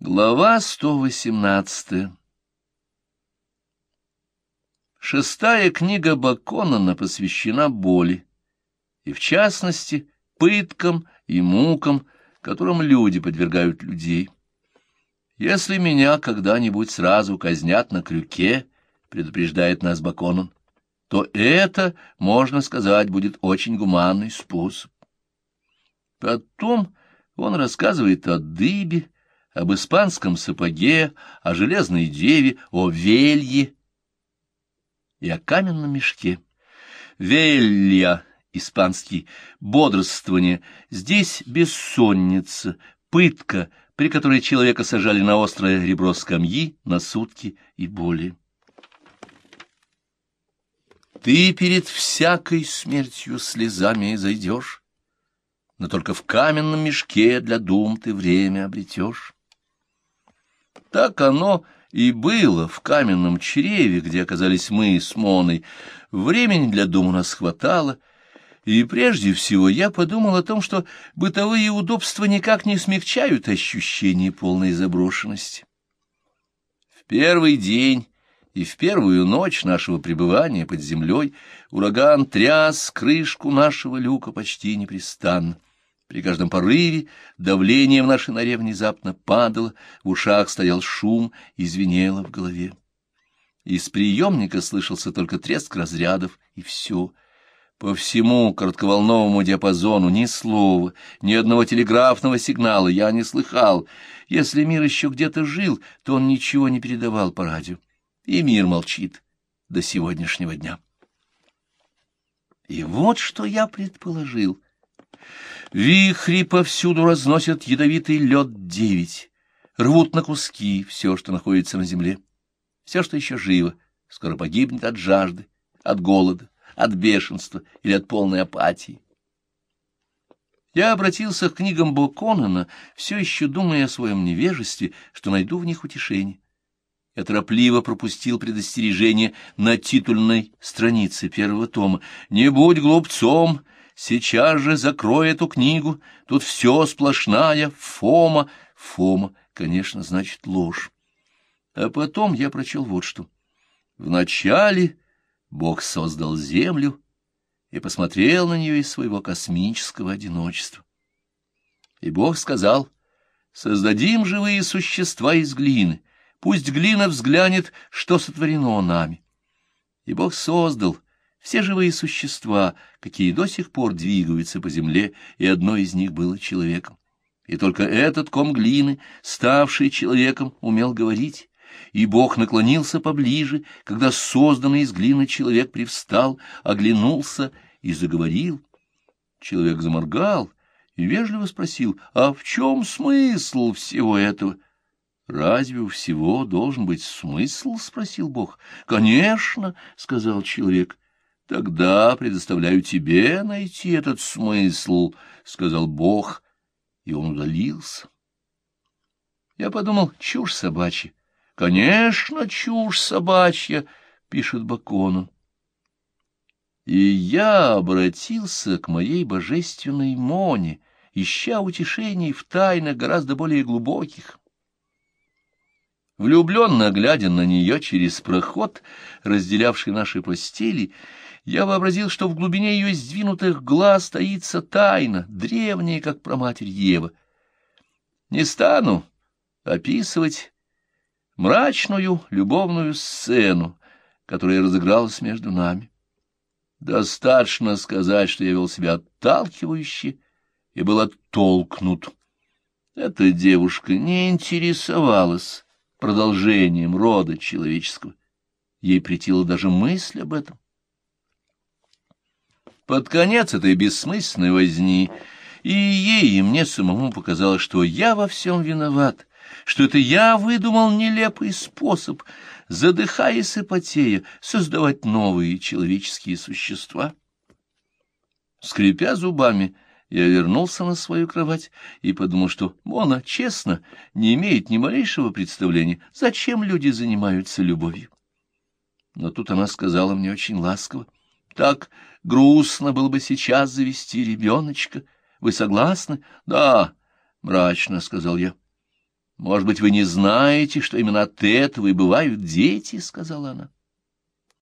Глава 118 Шестая книга Баконана посвящена боли, и в частности пыткам и мукам, которым люди подвергают людей. Если меня когда-нибудь сразу казнят на крюке, предупреждает нас Баконан, то это, можно сказать, будет очень гуманный способ. Потом он рассказывает о дыбе, об испанском сапоге, о железной деве, о велье и о каменном мешке. Велья, испанский, бодрствование, здесь бессонница, пытка, при которой человека сажали на острое ребро скамьи на сутки и более. Ты перед всякой смертью слезами зайдешь, но только в каменном мешке для дум ты время обретешь. Так оно и было в каменном чреве, где оказались мы с Моной. Времени для дум у нас хватало, и прежде всего я подумал о том, что бытовые удобства никак не смягчают ощущение полной заброшенности. В первый день и в первую ночь нашего пребывания под землей ураган тряс крышку нашего люка почти непрестанно. При каждом порыве давление в нашей норе внезапно падало, в ушах стоял шум и звенело в голове. Из приемника слышался только треск разрядов, и все. По всему коротковолновому диапазону ни слова, ни одного телеграфного сигнала я не слыхал. Если мир еще где-то жил, то он ничего не передавал по радио. И мир молчит до сегодняшнего дня. И вот что я предположил. Вихри повсюду разносят ядовитый лед девять, рвут на куски все, что находится на земле. Все, что еще живо, скоро погибнет от жажды, от голода, от бешенства или от полной апатии. Я обратился к книгам Боконана, все еще думая о своем невежестве, что найду в них утешение. Я торопливо пропустил предостережение на титульной странице первого тома. «Не будь глупцом!» Сейчас же закрой эту книгу, тут все сплошная Фома. Фома, конечно, значит ложь. А потом я прочел вот что. Вначале Бог создал землю и посмотрел на нее из своего космического одиночества. И Бог сказал, создадим живые существа из глины, пусть глина взглянет, что сотворено нами. И Бог создал все живые существа, какие до сих пор двигаются по земле, и одно из них было человеком. И только этот ком глины, ставший человеком, умел говорить, и Бог наклонился поближе, когда созданный из глины человек привстал, оглянулся и заговорил. Человек заморгал и вежливо спросил, а в чем смысл всего этого? — Разве у всего должен быть смысл? — спросил Бог. — Конечно, — сказал человек. — Тогда предоставляю тебе найти этот смысл, — сказал Бог, и он удалился. Я подумал, чушь собачья. — Конечно, чушь собачья, — пишет Баконон. И я обратился к моей божественной Моне, ища утешений в тайнах гораздо более глубоких. Влюбленно глядя на нее через проход, разделявший наши постели, я вообразил, что в глубине ее сдвинутых глаз таится тайна, древняя, как проматерь Ева. Не стану описывать мрачную любовную сцену, которая разыгралась между нами. Достаточно сказать, что я вел себя отталкивающе и был оттолкнут. Эта девушка не интересовалась продолжением рода человеческого. Ей претила даже мысль об этом. Под конец этой бессмысленной возни и ей, и мне самому показалось, что я во всем виноват, что это я выдумал нелепый способ, задыхаясь и потея, создавать новые человеческие существа. Скрипя зубами, я вернулся на свою кровать и подумал, что Мона, честно, не имеет ни малейшего представления, зачем люди занимаются любовью. Но тут она сказала мне очень ласково, так грустно было бы сейчас завести ребеночка. Вы согласны? — Да, — мрачно сказал я. Может быть, вы не знаете, что именно от этого и бывают дети, — сказала она.